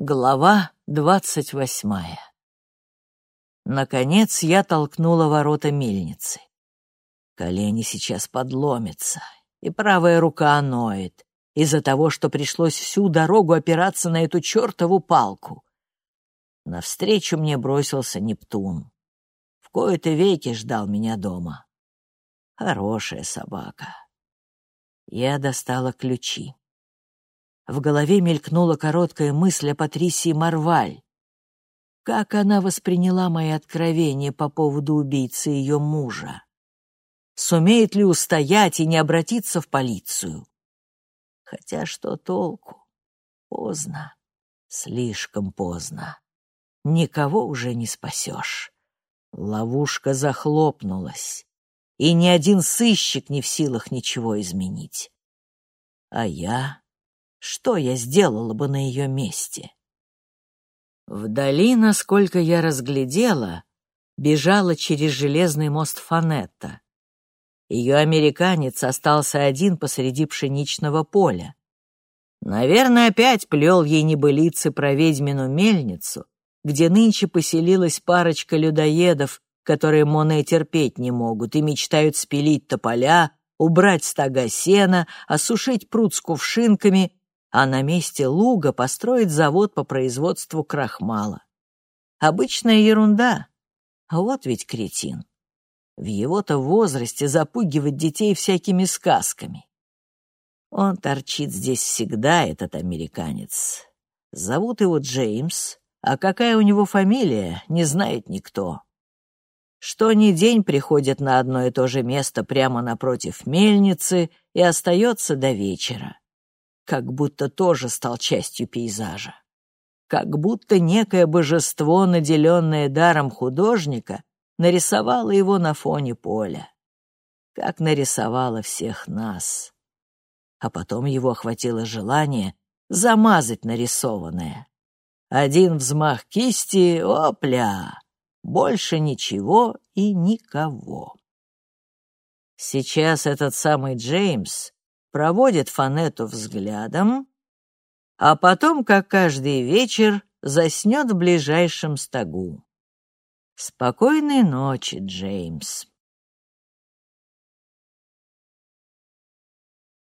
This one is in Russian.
Глава двадцать восьмая. Наконец я толкнула ворота мельницы. Колени сейчас подломятся, и правая рука ноет из-за того, что пришлось всю дорогу опираться на эту чертову палку. Навстречу мне бросился Нептун. В кои-то веки ждал меня дома. Хорошая собака. Я достала ключи. В голове мелькнула короткая мысль о Патрисии Марваль. Как она восприняла мои откровения по поводу убийцы ее мужа? Сумеет ли устоять и не обратиться в полицию? Хотя что толку? Поздно. Слишком поздно. Никого уже не спасешь. Ловушка захлопнулась, и ни один сыщик не в силах ничего изменить. А я что я сделала бы на ее месте? Вдали, насколько я разглядела, бежала через железный мост Фанетта. Ее американец остался один посреди пшеничного поля. Наверное, опять плел ей небылицы про ведьмину мельницу, где нынче поселилась парочка людоедов, которые Моне терпеть не могут и мечтают спилить тополя, убрать стога сена, осушить пруд с кувшинками а на месте луга построить завод по производству крахмала. Обычная ерунда. Вот ведь кретин. В его-то возрасте запугивать детей всякими сказками. Он торчит здесь всегда, этот американец. Зовут его Джеймс, а какая у него фамилия, не знает никто. Что ни день приходит на одно и то же место прямо напротив мельницы и остается до вечера как будто тоже стал частью пейзажа. Как будто некое божество, наделенное даром художника, нарисовало его на фоне поля. Как нарисовало всех нас. А потом его охватило желание замазать нарисованное. Один взмах кисти — опля! Больше ничего и никого. Сейчас этот самый Джеймс проводит Фанету взглядом, а потом, как каждый вечер, заснет в ближайшем стогу. Спокойной ночи, Джеймс.